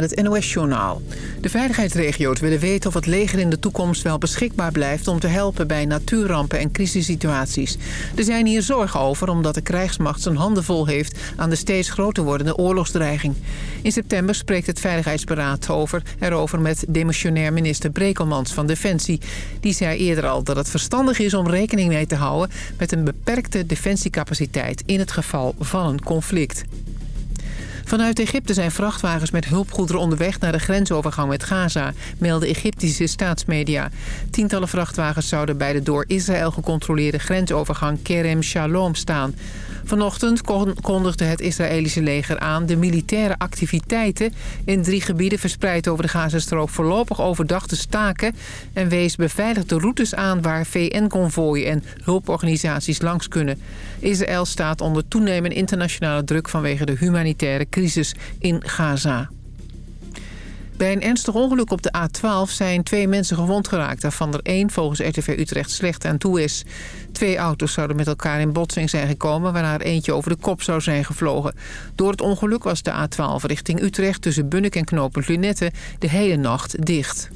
met het NOS-journaal. De veiligheidsregio's willen weten of het leger in de toekomst wel beschikbaar blijft... om te helpen bij natuurrampen en crisissituaties. Er zijn hier zorgen over omdat de krijgsmacht zijn handen vol heeft... aan de steeds groter wordende oorlogsdreiging. In september spreekt het Veiligheidsberaad over, erover met demissionair minister Brekelmans van Defensie. Die zei eerder al dat het verstandig is om rekening mee te houden... met een beperkte defensiecapaciteit in het geval van een conflict. Vanuit Egypte zijn vrachtwagens met hulpgoederen onderweg naar de grensovergang met Gaza, melden Egyptische staatsmedia. Tientallen vrachtwagens zouden bij de door Israël gecontroleerde grensovergang Kerem Shalom staan. Vanochtend kondigde het Israëlische leger aan de militaire activiteiten in drie gebieden verspreid over de Gazastrook voorlopig overdag te staken en wees beveiligde routes aan waar VN-convooien en hulporganisaties langs kunnen. Israël staat onder toenemende internationale druk vanwege de humanitaire crisis in Gaza. Bij een ernstig ongeluk op de A12 zijn twee mensen gewond geraakt... waarvan er één volgens RTV Utrecht slecht aan toe is. Twee auto's zouden met elkaar in botsing zijn gekomen... waarna er eentje over de kop zou zijn gevlogen. Door het ongeluk was de A12 richting Utrecht... tussen Bunnik en knooppunt Lunette de hele nacht dicht.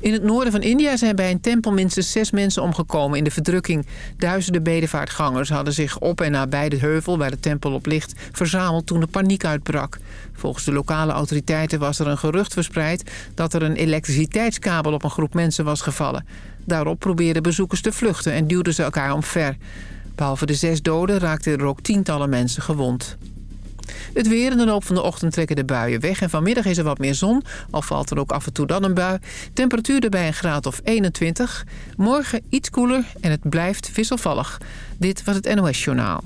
In het noorden van India zijn bij een tempel minstens zes mensen omgekomen in de verdrukking. Duizenden bedevaartgangers hadden zich op en nabij de heuvel waar de tempel op ligt verzameld toen de paniek uitbrak. Volgens de lokale autoriteiten was er een gerucht verspreid dat er een elektriciteitskabel op een groep mensen was gevallen. Daarop probeerden bezoekers te vluchten en duwden ze elkaar omver. Behalve de zes doden raakten er ook tientallen mensen gewond. Het weer in de loop van de ochtend trekken de buien weg. En vanmiddag is er wat meer zon, al valt er ook af en toe dan een bui. Temperatuur erbij een graad of 21. Morgen iets koeler en het blijft wisselvallig. Dit was het NOS Journaal.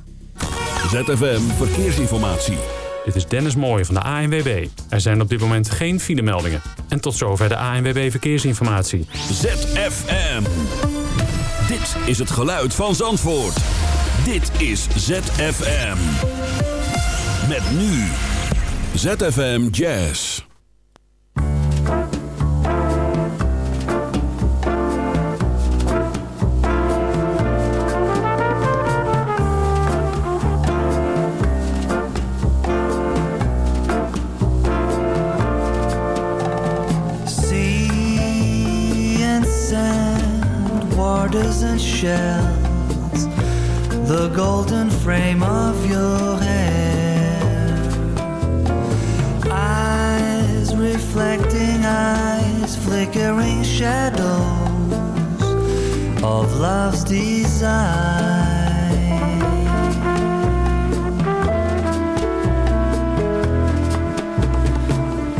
ZFM Verkeersinformatie. Dit is Dennis Mooij van de ANWB. Er zijn op dit moment geen filemeldingen. En tot zover de ANWB Verkeersinformatie. ZFM. Dit is het geluid van Zandvoort. Dit is ZFM. Met nu ZFM Jazz. And shells, the golden frame of your hair, eyes, flickering shadows of love's desire.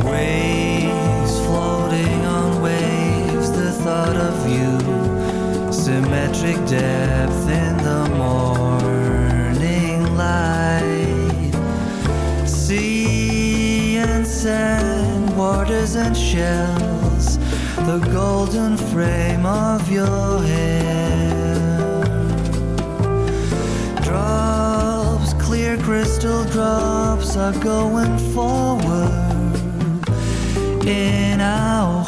Waves floating on waves, the thought of you, symmetric depth in the morning light. Sea and waters and shells, the golden frame of your hair. Drops, clear crystal drops are going forward in our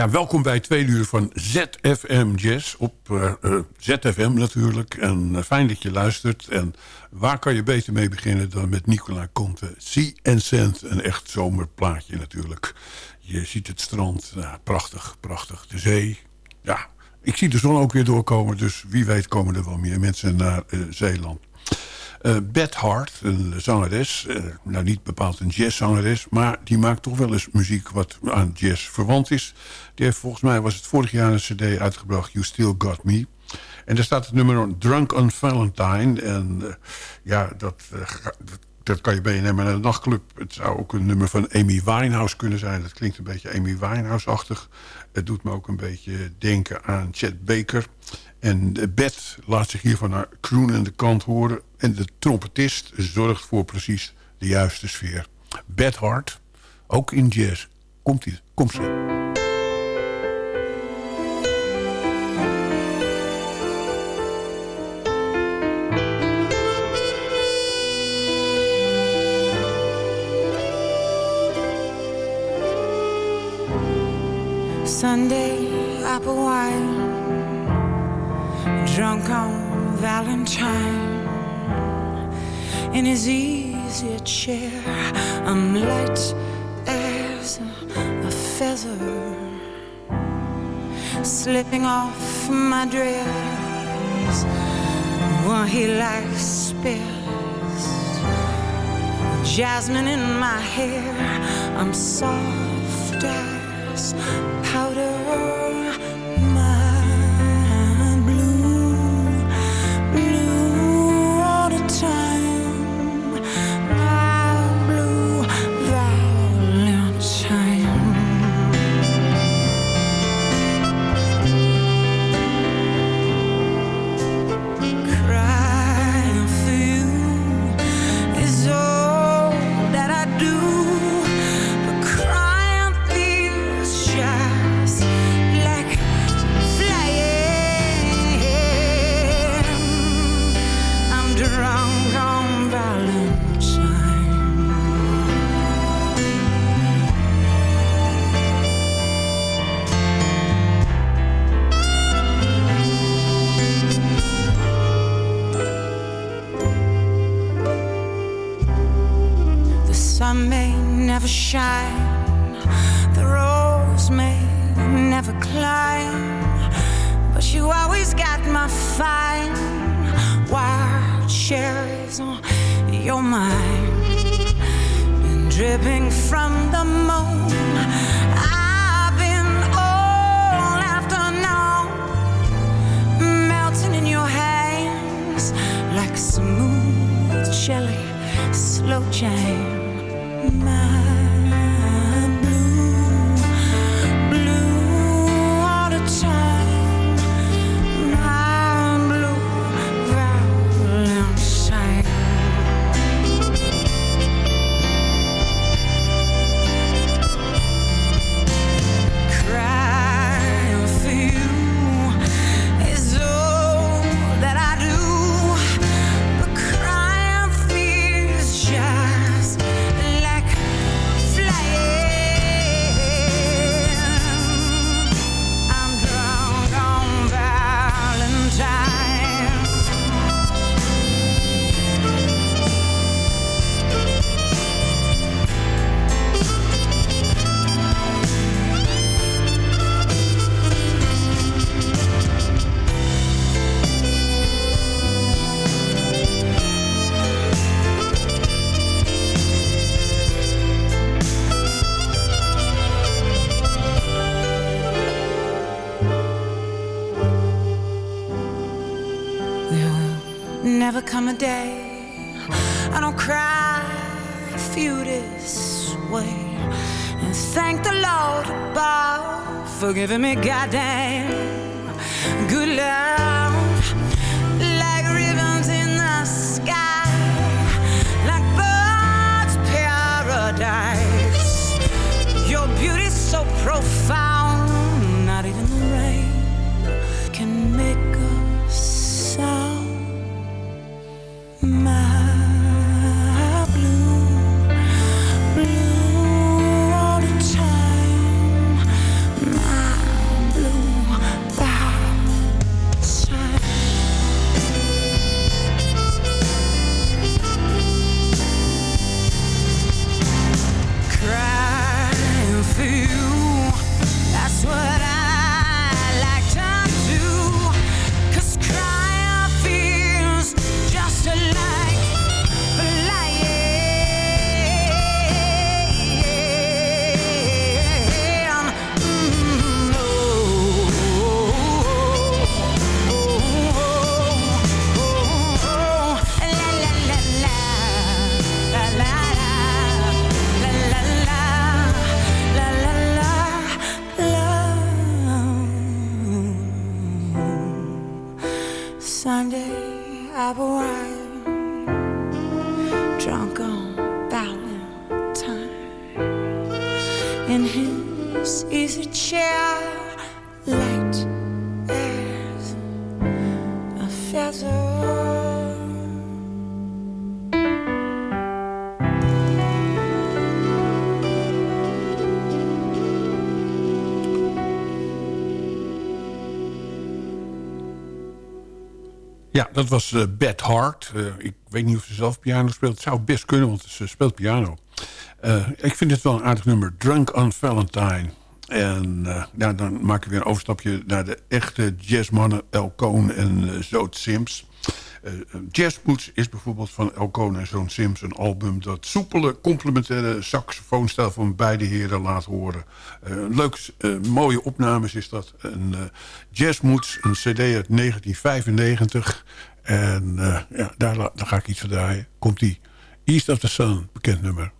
Ja, welkom bij twee uur van ZFM Jazz op eh, eh, ZFM natuurlijk. En eh, fijn dat je luistert. En waar kan je beter mee beginnen dan met Nicola Conte? Sea and Sand, een echt zomerplaatje natuurlijk. Je ziet het strand, prachtig, prachtig. De zee, ja. Ik zie de zon ook weer doorkomen, dus wie weet komen er wel meer mensen naar Zeeland. Uh, Beth Hart, een zangeres, uh, nou niet bepaald een jazzzangeres... maar die maakt toch wel eens muziek wat aan jazz verwant is. Die heeft volgens mij, was het vorig jaar een cd uitgebracht... You Still Got Me. En daar staat het nummer Drunk on Valentine. En uh, ja, dat, dat, dat, kan je meenemen naar een nachtclub. Het zou ook een nummer van Amy Winehouse kunnen zijn. Dat klinkt een beetje Amy Winehouse-achtig. Het doet me ook een beetje denken aan Chet Baker... En Beth laat zich hiervan naar kroenende kant horen. En de trompetist zorgt voor precies de juiste sfeer. Beth Hart, ook in jazz. Komt ie, komt ze. Sunday apple wine drunk on Valentine in his easy chair. I'm light as a feather, slipping off my dress. Well, he likes spills, jasmine in my hair. I'm soft as powder. Giving me goddamn dat was eh Beth Hart. Eh, ik weet niet of ze zelf piano speelt. Het zou best kunnen, want ze speelt piano. Eh, ik vind het wel een aardig nummer. Drunk on Valentine. En ja, dan maak ik weer een overstapje naar de echte jazzmannen El Cohn en uh, Zoot Sims. Uh, Jazzboots is bijvoorbeeld van El Cohn en Zoot Sims een album... dat soepele, complementaire saxofoonstijl van beide heren laat horen. Uh, leuk, uh, mooie opnames is dat. En, Jazzboots, een cd uit 1995. En ja, daar, daar ga ik iets van draaien. Komt die East of the Sun, bekend nummer.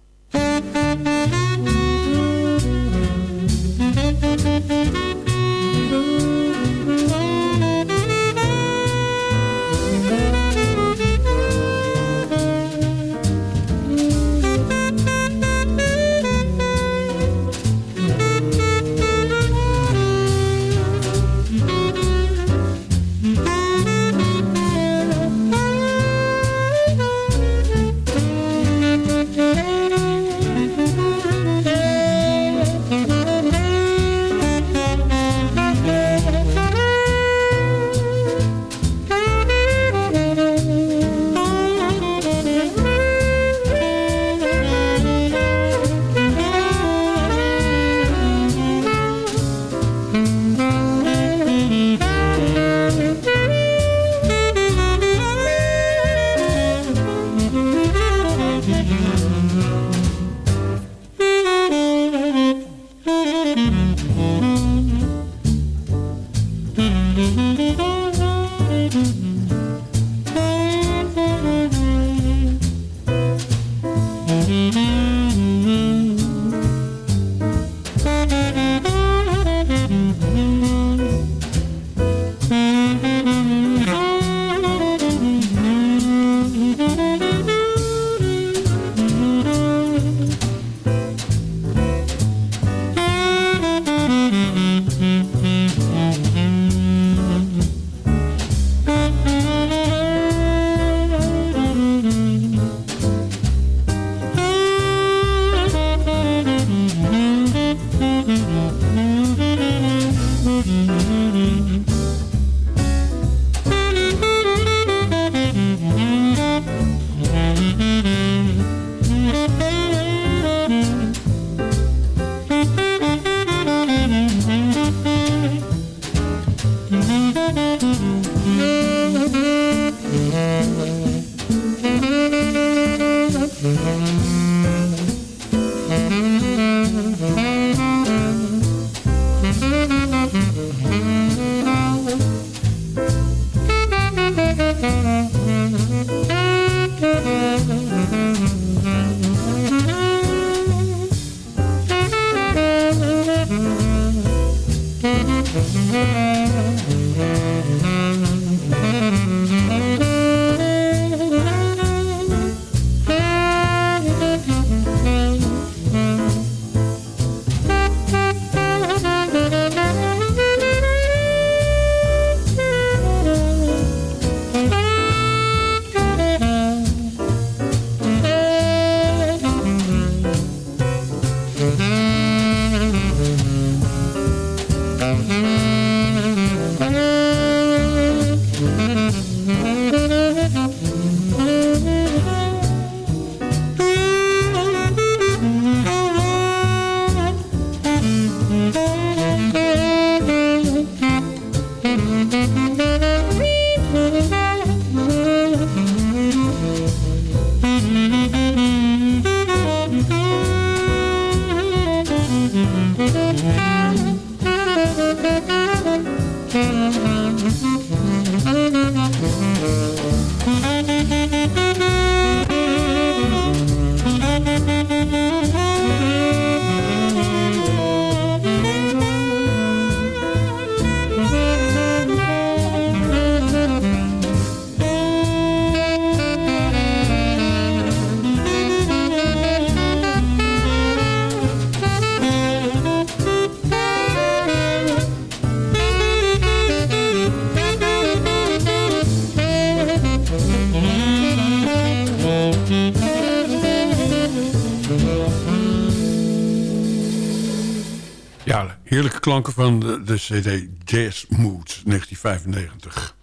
Klanken van de, de CD Jazz Moods 1995.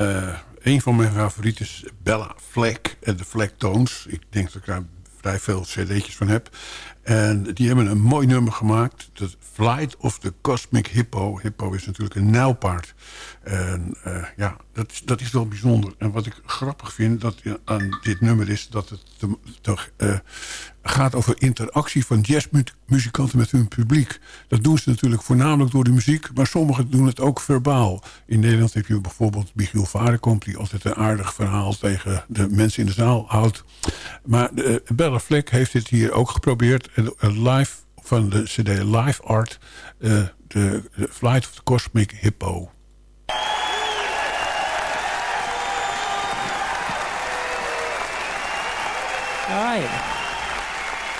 Uh, een van mijn favorieten is Bella Fleck en de Fleck Tones. Ik denk dat ik daar vrij veel cd'tjes van heb. En die hebben een mooi nummer gemaakt. The Flight of the Cosmic Hippo. Hippo is natuurlijk een nijlpaard. En uh, ja, dat is, dat is wel bijzonder. En wat ik grappig vind dat, aan dit nummer is... dat het uh, gaat over interactie van jazzmuzikanten met hun publiek. Dat doen ze natuurlijk voornamelijk door de muziek... maar sommigen doen het ook verbaal. In Nederland heb je bijvoorbeeld Michiel Varenkomp... die altijd een aardig verhaal tegen de mensen in de zaal houdt. Maar uh, Bella Fleck heeft dit hier ook geprobeerd. Live van de cd Live Art... de Flight of the Cosmic Hippo... All right.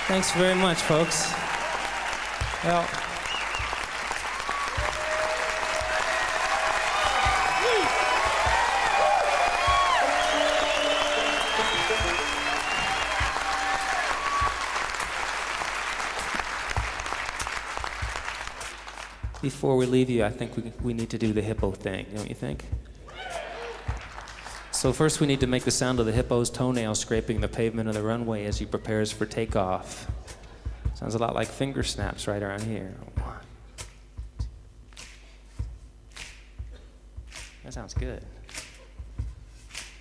Thanks very much, folks. Well, before we leave you, I think we, we need to do the hippo thing, don't you think? So first we need to make the sound of the hippo's toenail scraping the pavement of the runway as he prepares for takeoff. Sounds a lot like finger snaps right around here. That sounds good.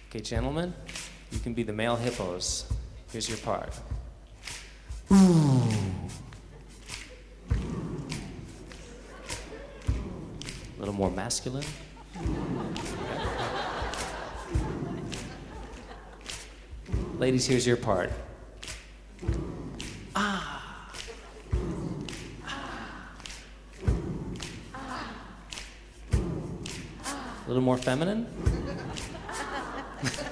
Okay, gentlemen, you can be the male hippos. Here's your part. Ooh. More masculine. Ladies, here's your part. Ah. A little more feminine?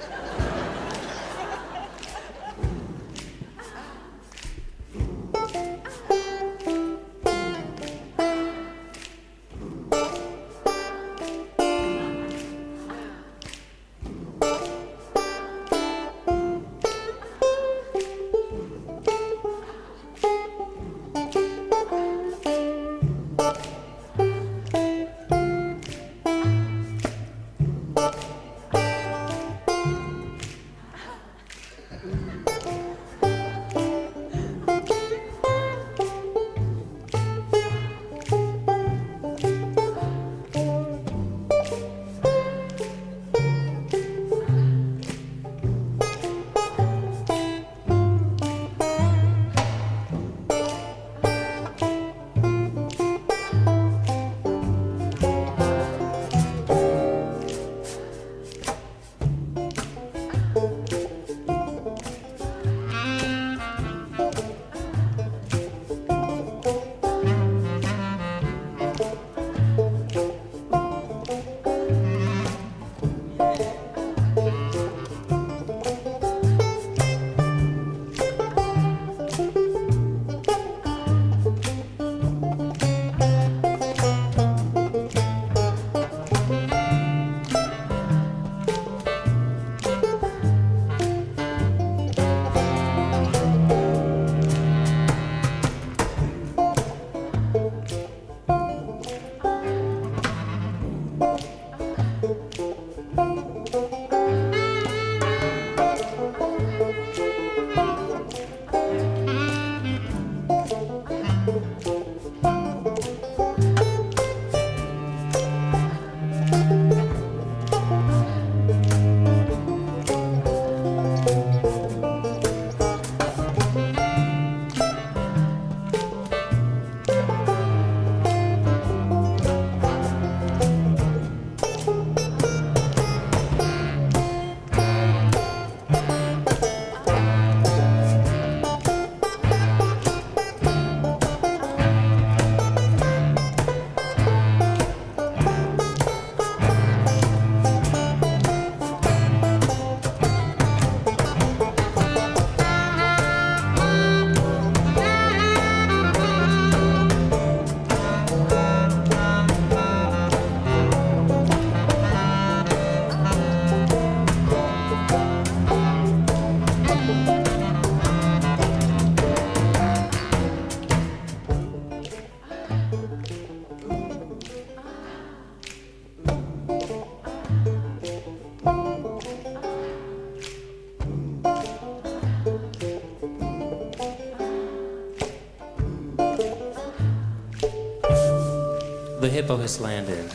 The hippo has landed.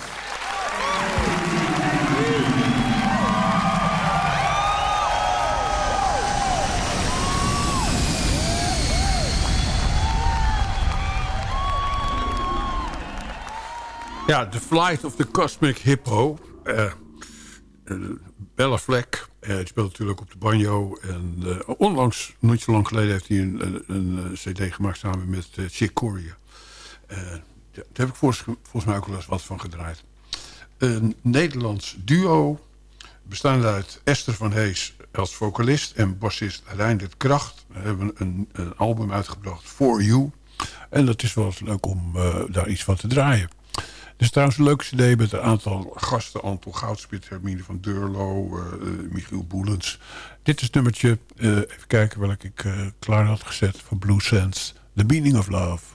Ja, The Flight of the Cosmic Hippo. Uh, Bella Fleck, uh, speelt natuurlijk op de banjo. En onlangs, niet zo lang geleden, heeft hij een, een, een cd gemaakt samen met Chick Corea. Daar heb ik volgens, mij ook wel eens wat van gedraaid. Een Nederlands duo, bestaande uit Esther van Hees als vocalist... en bassist Reindert Kracht. hebben een, een album uitgebracht, For You. En dat is wel eens leuk om daar iets van te draaien. Is trouwens een leuke cd met een aantal gasten. Anton Goudspit, Hermine van Deurlo, uh, Michiel Boelens. Dit is het nummertje, uh, even kijken welk ik klaar had gezet... van Blue Sands, The Meaning of Love.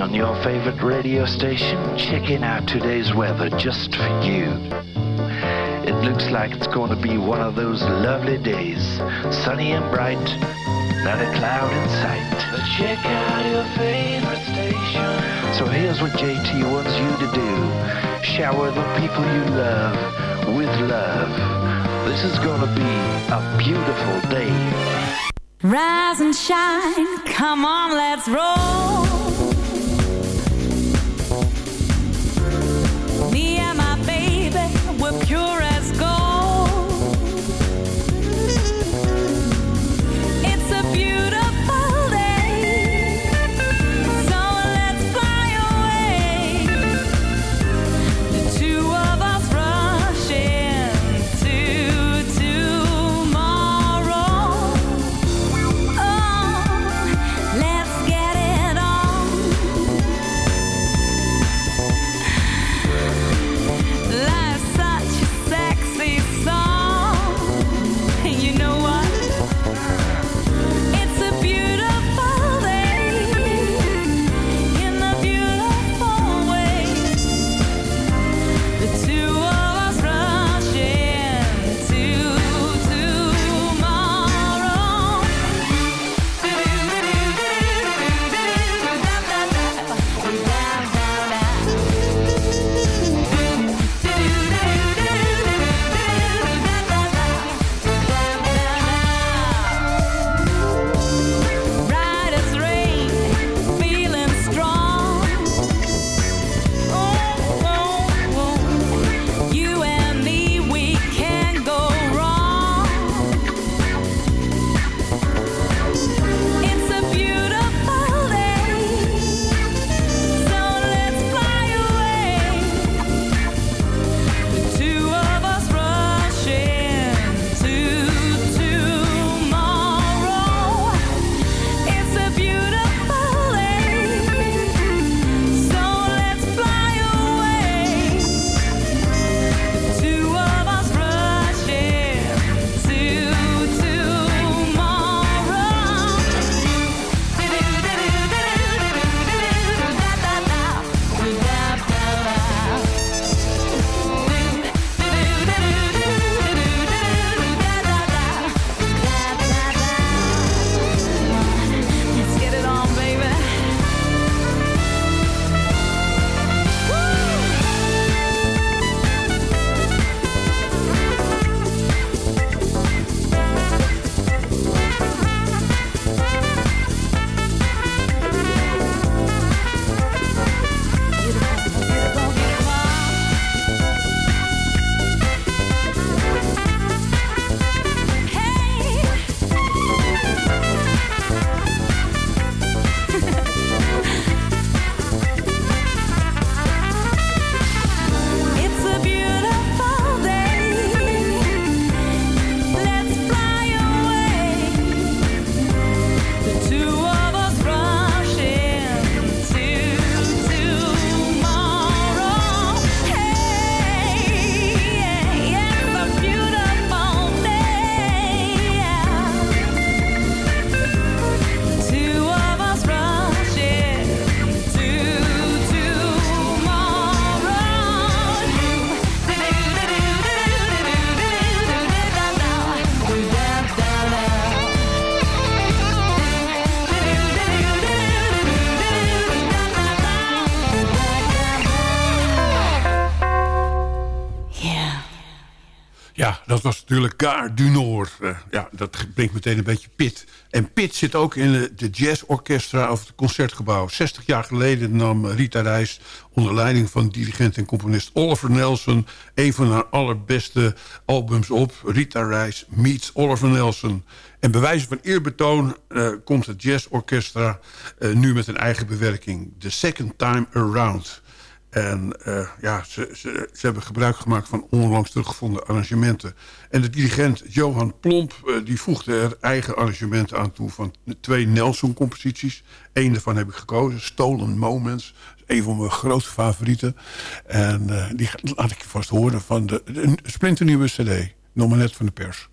on your favorite radio station, checking out today's weather just for you. It looks like it's going to be one of those lovely days, sunny and bright, not a cloud in sight. But check out your favorite station. So here's what JT wants you to do. Shower the people you love with love. This is going to be a beautiful day. Rise and shine, come on, let's roll. Natuurlijk Gare du Nord. Uh, ja, dat brengt meteen een beetje pit. En pit zit ook in de, jazzorchestra of het concertgebouw. 60 jaar geleden nam Rita Reis onder leiding van dirigent en componist Oliver Nelson... een van haar allerbeste albums op. Rita Reis meets Oliver Nelson. En bij wijze van eerbetoon uh, komt het jazzorchestra uh, nu met een eigen bewerking. The Second Time Around... En uh, ja, ze, ze, ze, hebben gebruik gemaakt van onlangs teruggevonden arrangementen. En de dirigent Johan Plomp uh, die voegde er eigen arrangementen aan toe... van twee Nelson-composities. Eén daarvan heb ik gekozen, Stolen Moments. Een van mijn grootste favorieten. En uh, die laat ik je vast horen van de, de splinternieuwe cd. Nog net van de pers.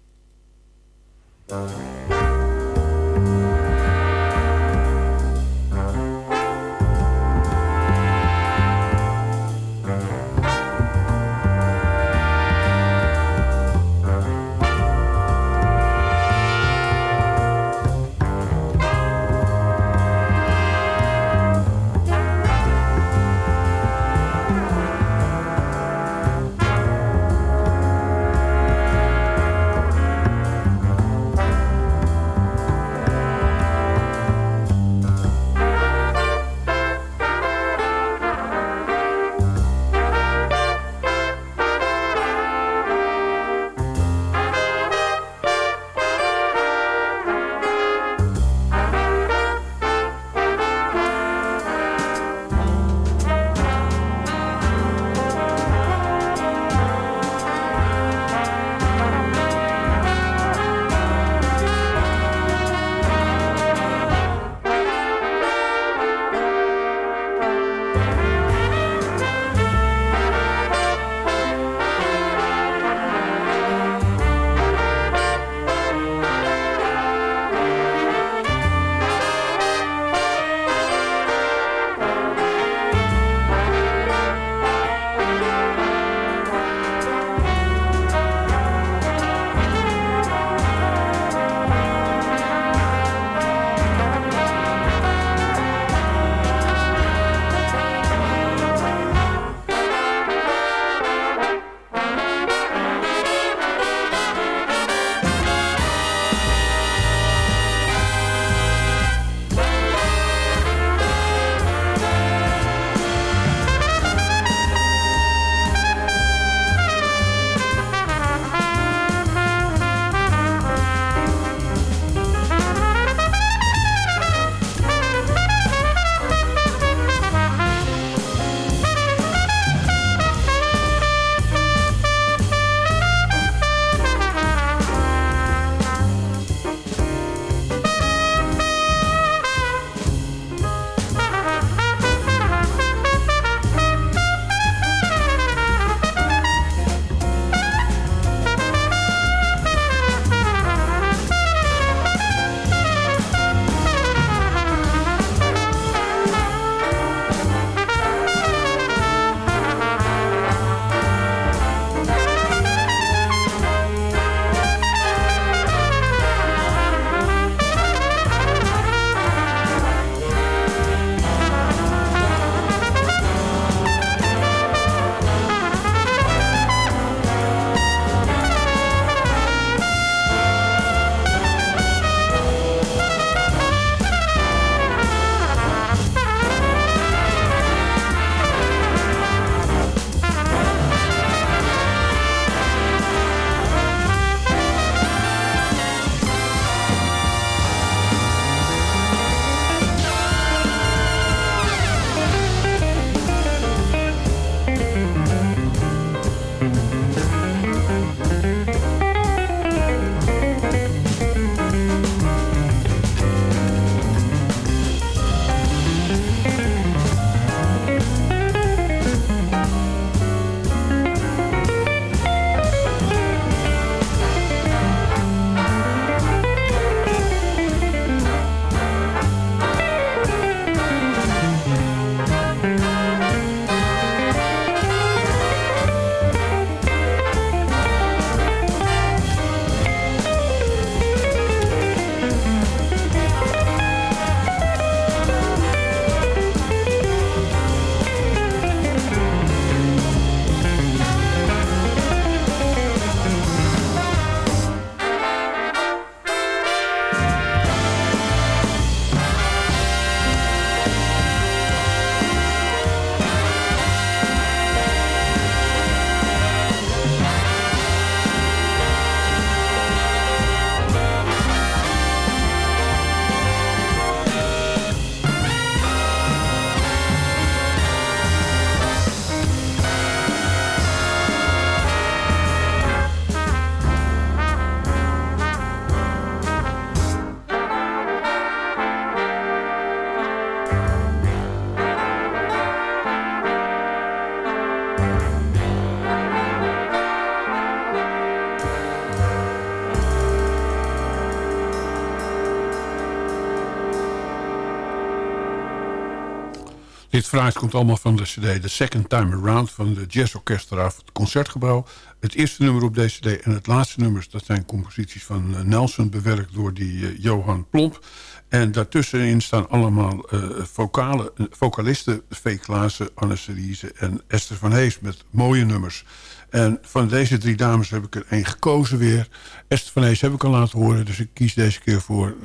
Fraais komt allemaal van de cd The Second Time Around... van de Jazz Orchestra van het Concertgebouw. Het eerste nummer op deze cd en het laatste nummers... dat zijn composities van eh, Nelson, bewerkt door die uh, Johan Plomp. En daartussenin staan allemaal uh, vocale, vocalisten... V. Klaassen, Anne Cerise en Esther van Hees met mooie nummers... En van deze drie dames heb ik er één gekozen weer. Esther van Hees heb ik al laten horen. Dus ik kies deze keer voor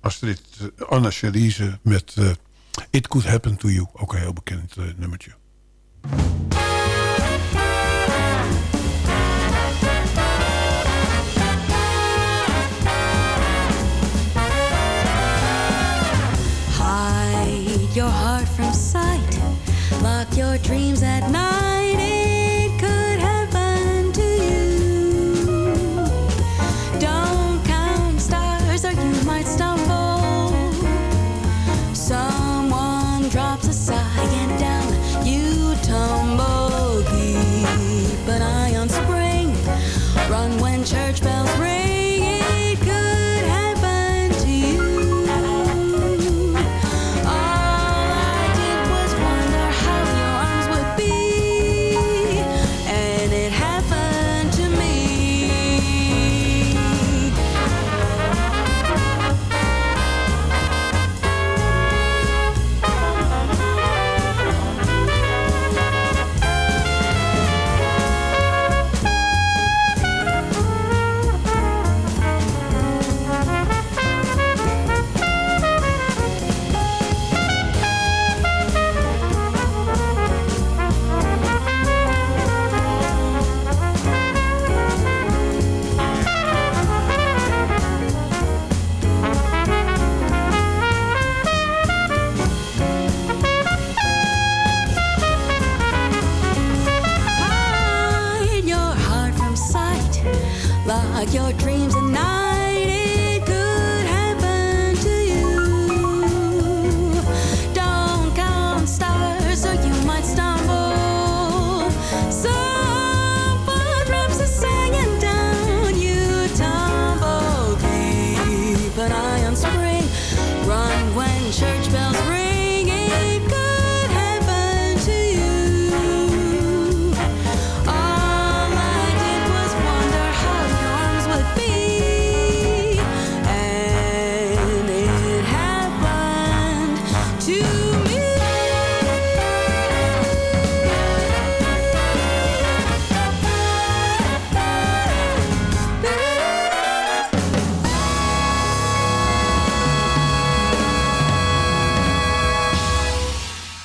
Astrid Anna Cherise met It Could Happen To You. Ook een heel bekend eh, nummertje. Hide your heart from sight. Lock your dreams at night.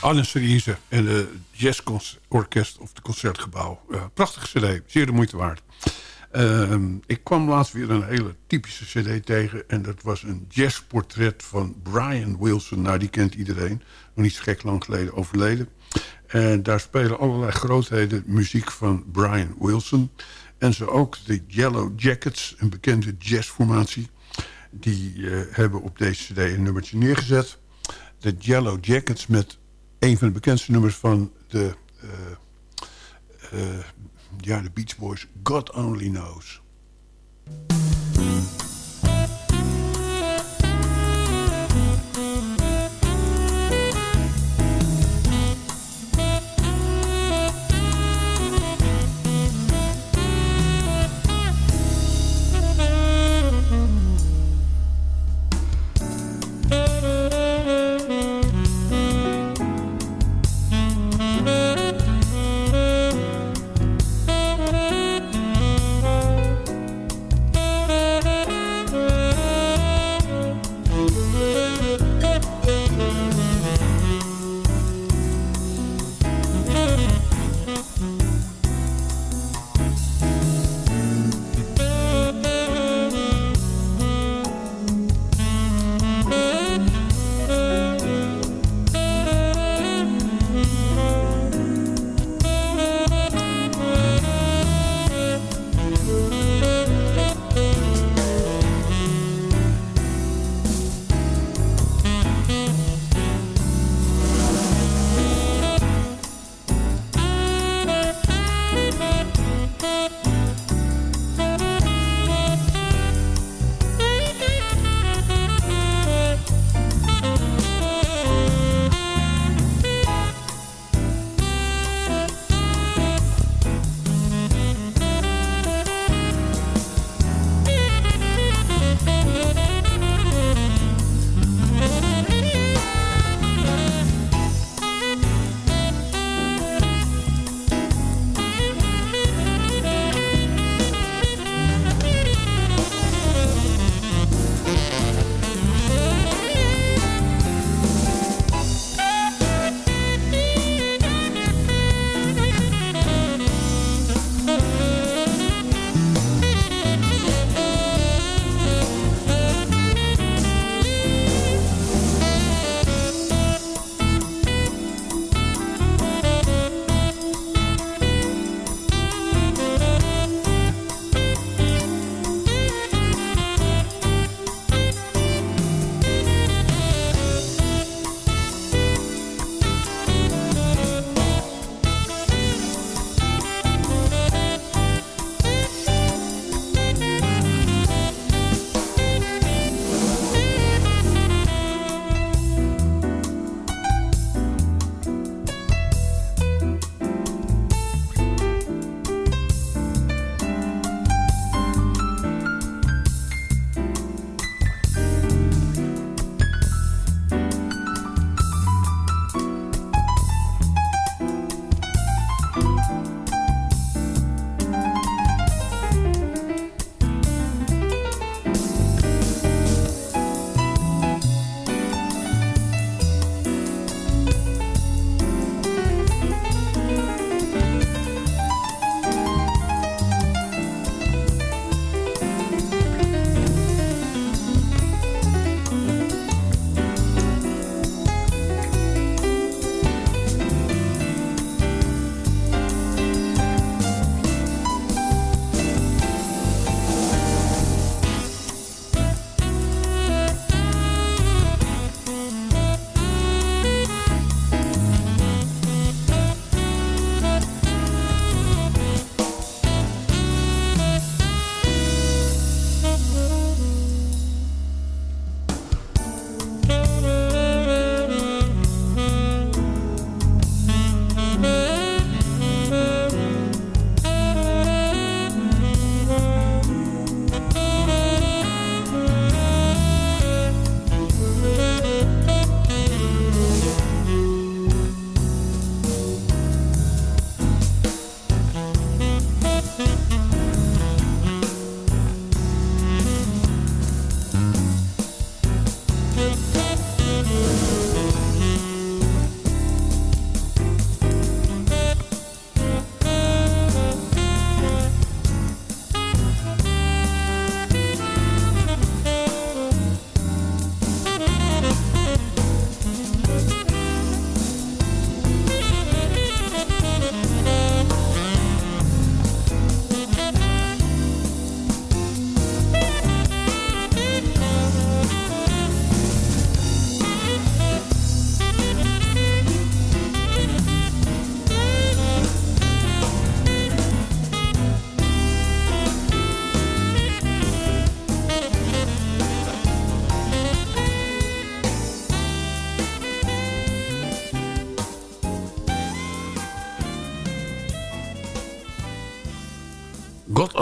Anne Cerise en de Jazzorkest of het Concertgebouw. Uh, prachtige cd, zeer de moeite waard. Uh, ik kwam laatst weer een hele typische cd tegen... en dat was een jazzportret van Brian Wilson. Nou, die kent iedereen. Nog niet zo gek lang geleden overleden. En daar spelen allerlei grootheden muziek van Brian Wilson. En zo ook de Yellow Jackets, een bekende jazzformatie. Die uh, hebben op deze cd een nummertje neergezet. De Yellow Jackets met een van de bekendste nummers van de, uh, uh, ja, de Beach Boys, God Only Knows.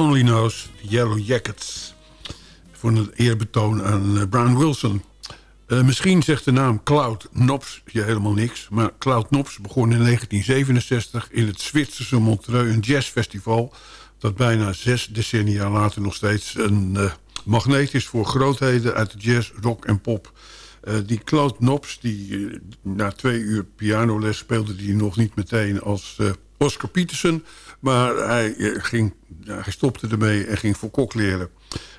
Only Knows, Yellow Jackets. Voor een eerbetoon aan uh, Brian Wilson. Uh, misschien zegt de naam Cloud Nops je helemaal niks. Maar Cloud Nops begon in 1967 in het Zwitserse Montreux een jazzfestival... dat bijna zes decennia later nog steeds een uh, magneet is voor grootheden uit de jazz, rock en pop... Die Cloud Nops, die na twee uur pianoles speelde die nog niet meteen als Oscar Peterson. Maar hij, ging, hij stopte ermee en ging voor kok leren.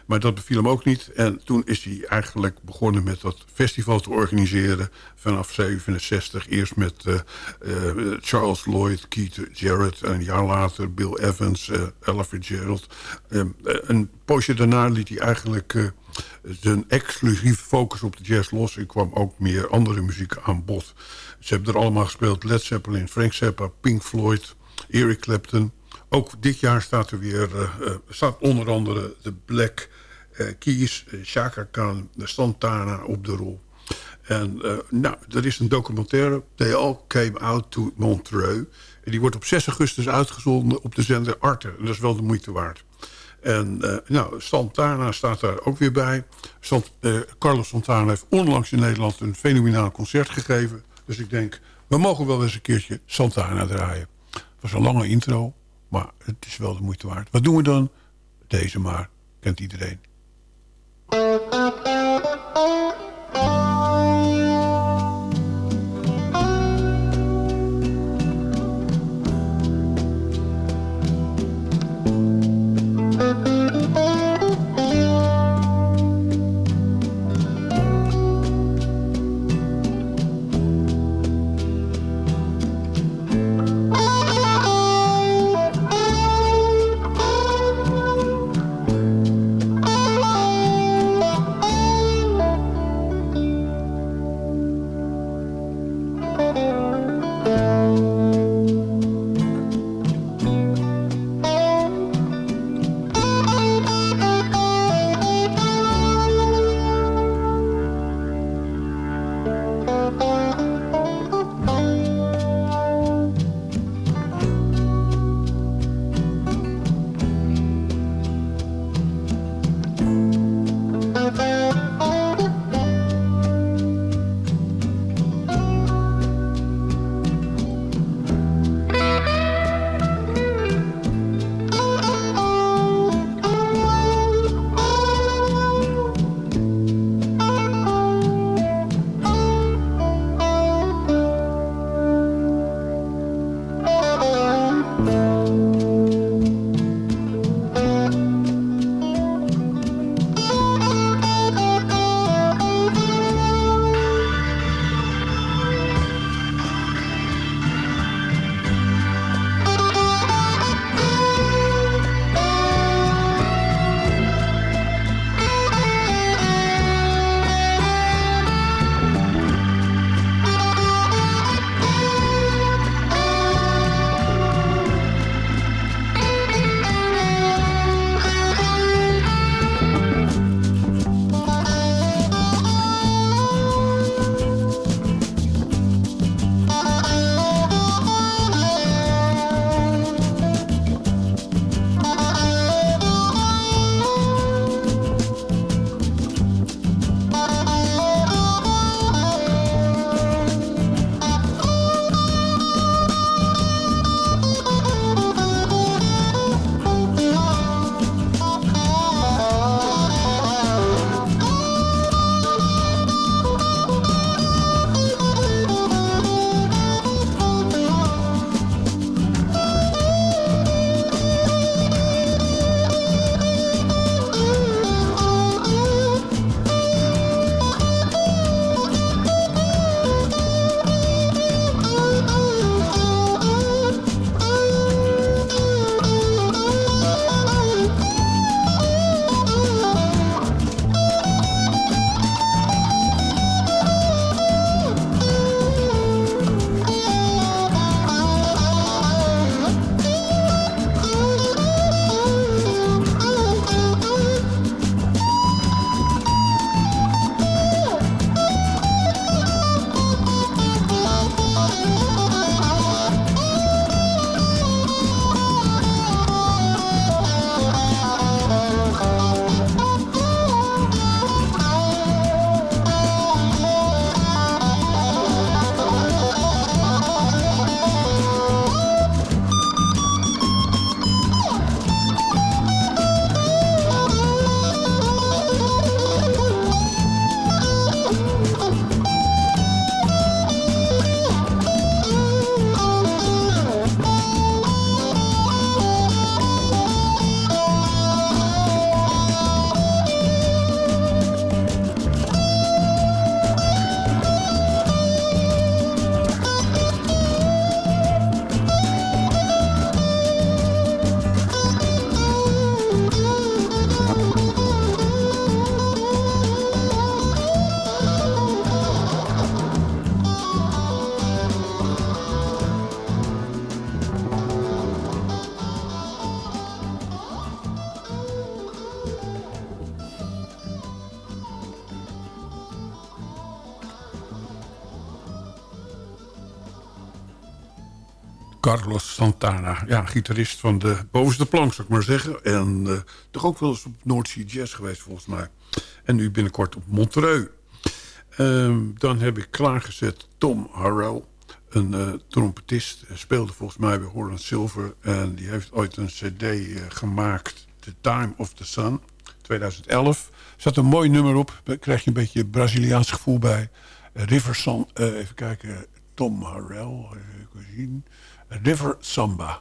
Maar dat beviel hem ook niet. En toen is hij eigenlijk begonnen met dat festival te organiseren. Vanaf 67. Eerst met uh, uh, Charles Lloyd, Keith Jarrett. En een jaar later Bill Evans, uh, Ella Fitzgerald. een poosje daarna liet hij eigenlijk zijn exclusieve focus op de jazz los. En kwam ook meer andere muziek aan bod. Ze hebben er allemaal gespeeld. Led Zeppelin, Frank Zappa, Pink Floyd, Eric Clapton. Ook dit jaar staat er weer, uh, staat onder andere de Black uh, Keys, Chaka Khan, Santana op de rol. En nou, er is een documentaire, They All Came Out to Montreux. En die wordt op 6 augustus uitgezonden op de zender Arte. En dat is wel de moeite waard. En uh, nou, Santana staat daar ook weer bij. Uh, Carlos Santana heeft onlangs in Nederland een fenomenaal concert gegeven. Dus ik denk, we mogen wel eens een keertje Santana draaien. Was een lange intro, maar het is wel de moeite waard. Wat doen we dan? Deze maar, kent iedereen. Carlos Santana. Ja, gitarist van de bovenste plank, zou ik maar zeggen. En eh, toch ook wel eens op North Sea Jazz geweest, volgens mij. En nu binnenkort op Montreux. Ehm, dan heb ik klaargezet Tom Harrell. Een eh, trompetist. Speelde volgens mij bij Holland Silver. En die heeft ooit een cd eh, gemaakt. The Time of the Sun. 2011. Er zat een mooi nummer op. Daar krijg je een beetje Braziliaans gevoel bij. Uh, River San, even kijken. Tom Harrell. Even zien. River Samba.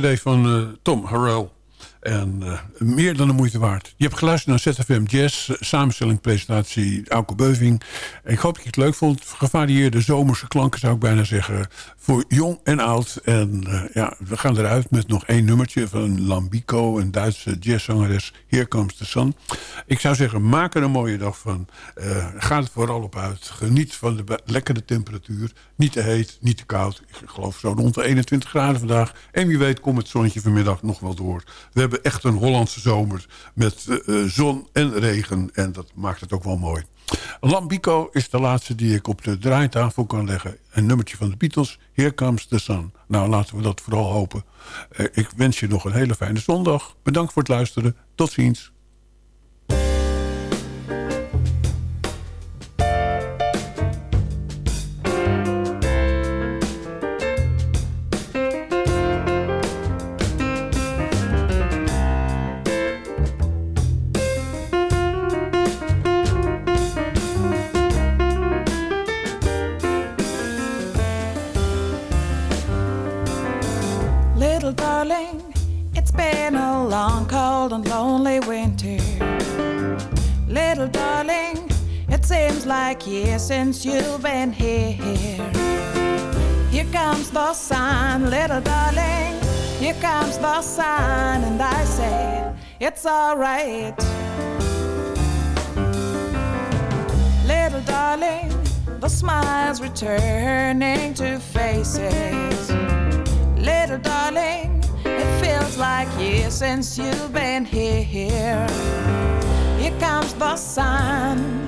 Cd van eh, Tom Harrell. En uh, meer dan de moeite waard. Je hebt geluisterd naar ZFM Jazz, samenstelling, presentatie, Auke Beuving. Ik hoop dat je het leuk vond. Gevarieerde zomerse klanken zou ik bijna zeggen. Voor jong en oud. En uh, ja, we gaan eruit met nog één nummertje van Lambico, een Duitse jazzzangeres. Here Comes the Sun. Ik zou zeggen, maak er een mooie dag van. Uh, ga er vooral op uit. Geniet van de lekkere temperatuur. Niet te heet, niet te koud. Ik geloof zo rond de 21 graden vandaag. En wie weet komt het zonnetje vanmiddag nog wel door. We hebben echt een Hollandse zomer met uh, zon en regen. En dat maakt het ook wel mooi. Lambico is de laatste die ik op de draaitafel kan leggen. Een nummertje van de Beatles, Here Comes the Sun. Nou, laten we dat vooral hopen. Uh, ik wens je nog een hele fijne zondag. Bedankt voor het luisteren. Tot ziens. Like years since you've been here. Here comes the sun, little darling. Here comes the sun, and I say it's alright. Little darling, the smile's returning to faces. Little darling, it feels like years since you've been here. Here comes the sun.